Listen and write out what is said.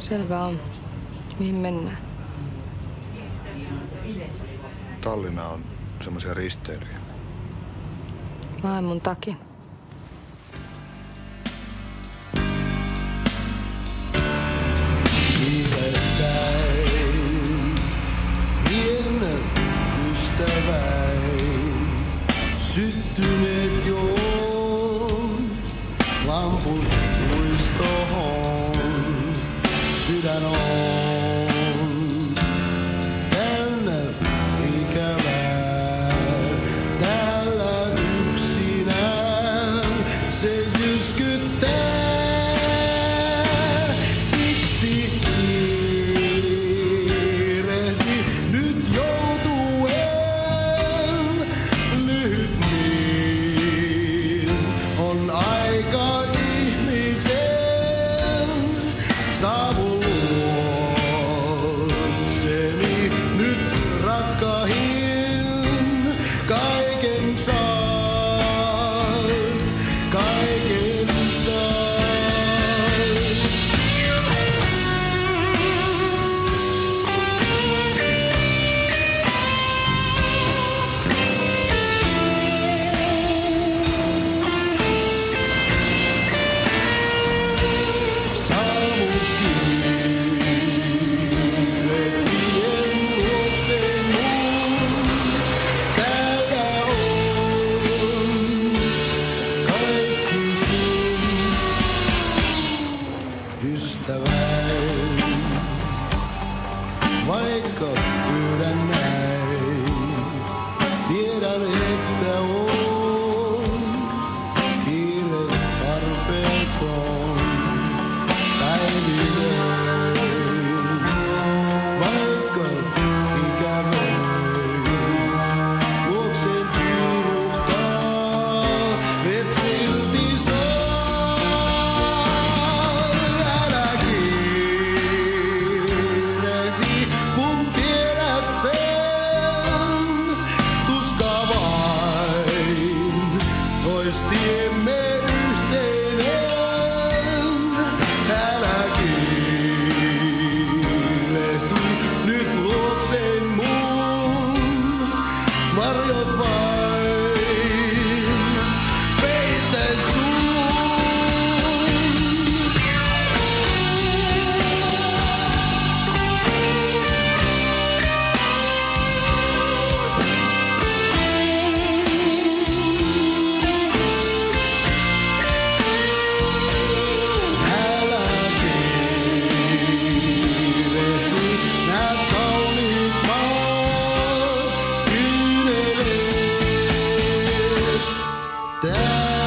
Selvä on. Mihin mennään? Tallinna on semmoisia risteilyjä. Mä haen mun takin. Ystäväin, syttyneet jo lamput muistohon. should I own? Then think about dalla Wake up, good night. Dear, I hit the still there